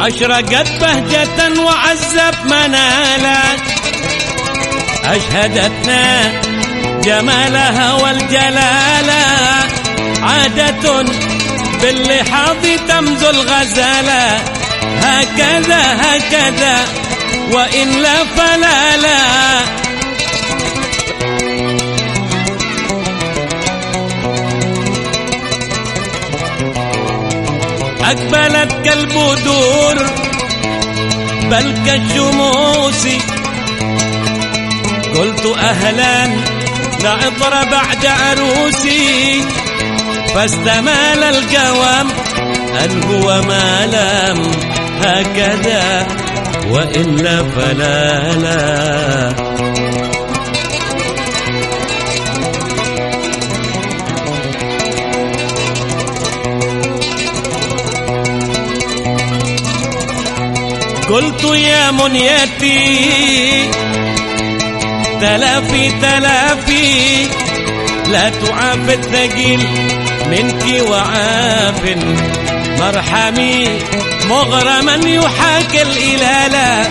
أشرقت بهجة وعزت منالا. أشهدتنا جمالها والجلالة. عادة باللحاظ تمزو الغزالة. هكذا هكذا وإلا فلا لا أقبلت كالبدور بل كالشموس قلت أهلا نعطر بعد عروسي فاستمال القوام أن هو ما لم هكذا؟ وإلا فلا لا. قلت يا منيتي تلافي تلافي لا تعاف الثقيل منك وعاف. مرحمي مغرما يحاكي الإلالا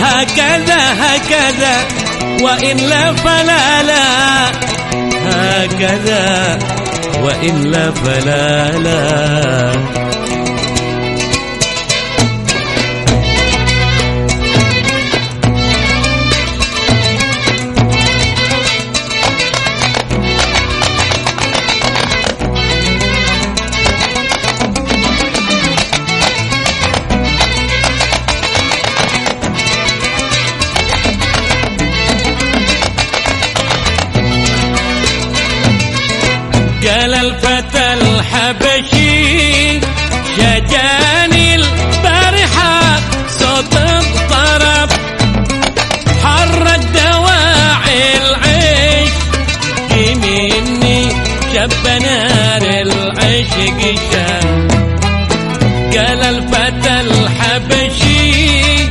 هكذا هكذا وإلا فلا لا هكذا وإلا فلا لا شام. قال الفتى الحبشي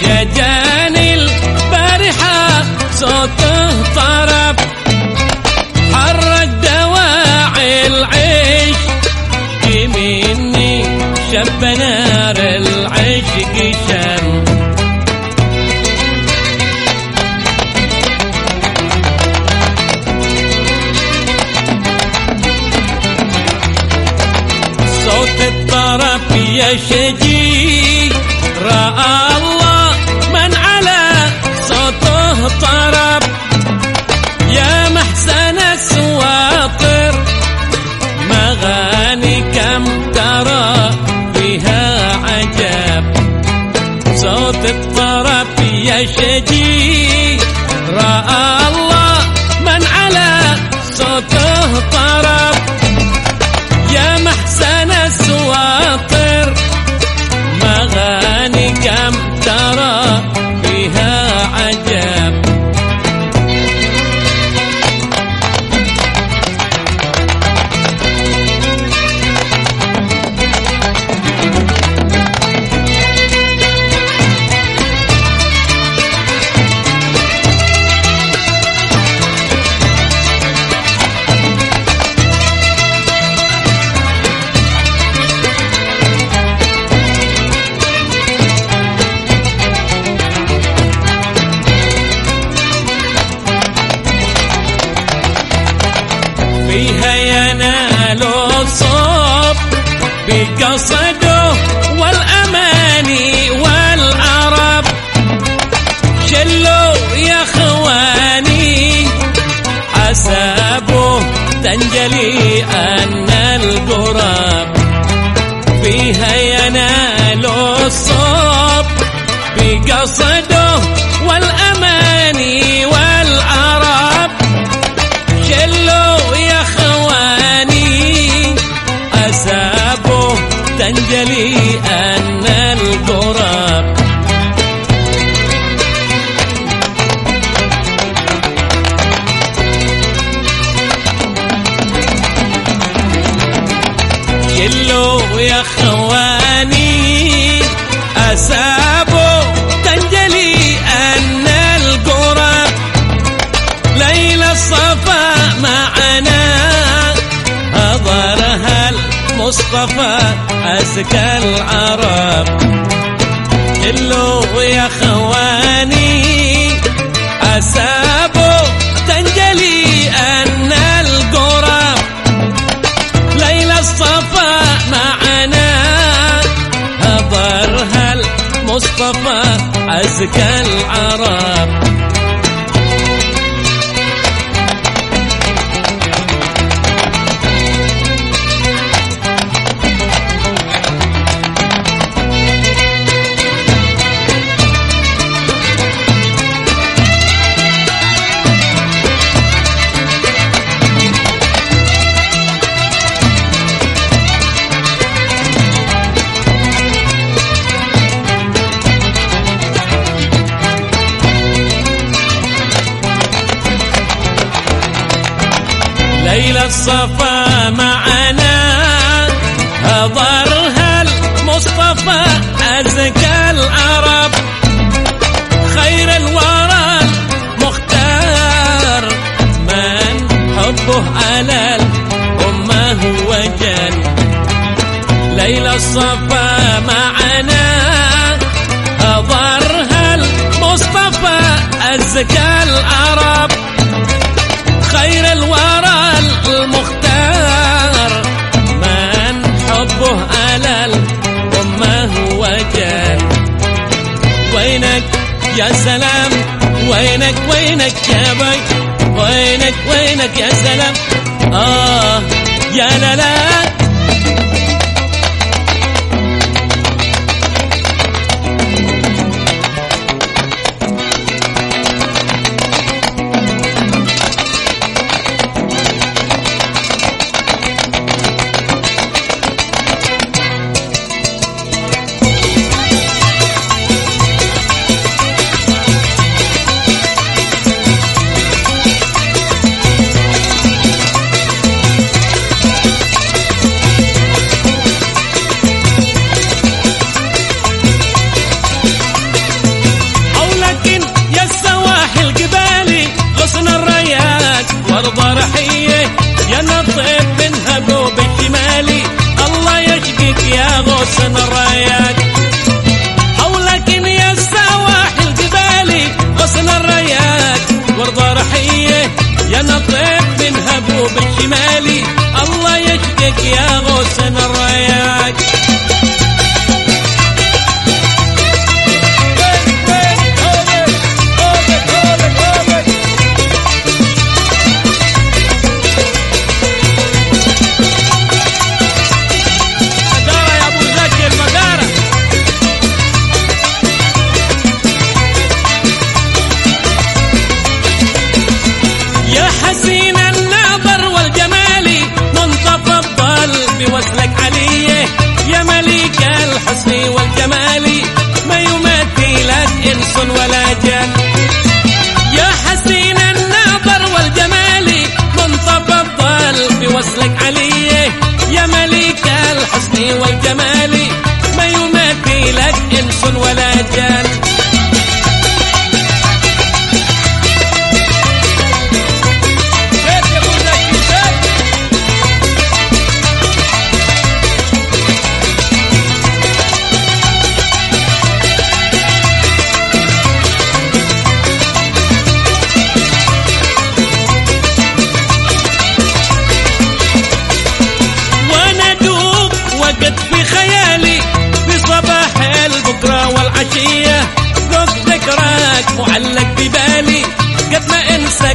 شجاني البارحة صوت 学习 يا خواني أسابو تنجلي أن القرى. ليل الصفا معنا أضرها المصطفى أزكى العرب. كله يا خواني عزك العرب. إلى الصفا معنا. هضرها المصطفى أزكى العرب. خير الورى مختار من حبه على الأمة هو جل. ليلى الصفا معنا. هضرها المصطفى أزكى العرب. وينك يا سلام؟ وينك وينك يا بي؟ وينك وينك يا سلام؟ آه يا لا لا. Ya no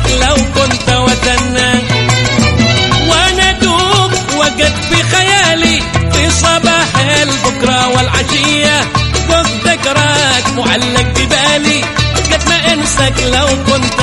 لو كنت وثنا. وأنا دوب وجد في خيالي في صباح البكرة والعشية. فوق ذكرك معلق ببالي. قد ما أنساك لو كنت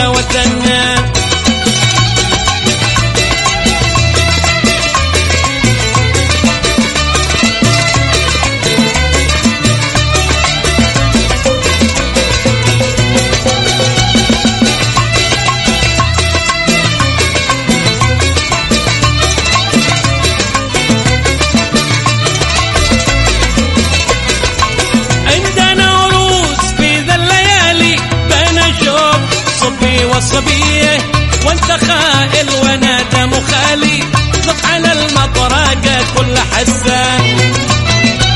وانت خائل وأنا دم خالي نط على المطرقة كل حسان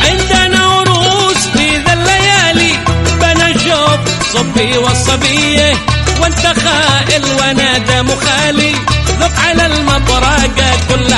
عندنا عروس في ذا الليالي. صبي والصبية. وانت خائل وأنا دم خالي نط على المطرقة كل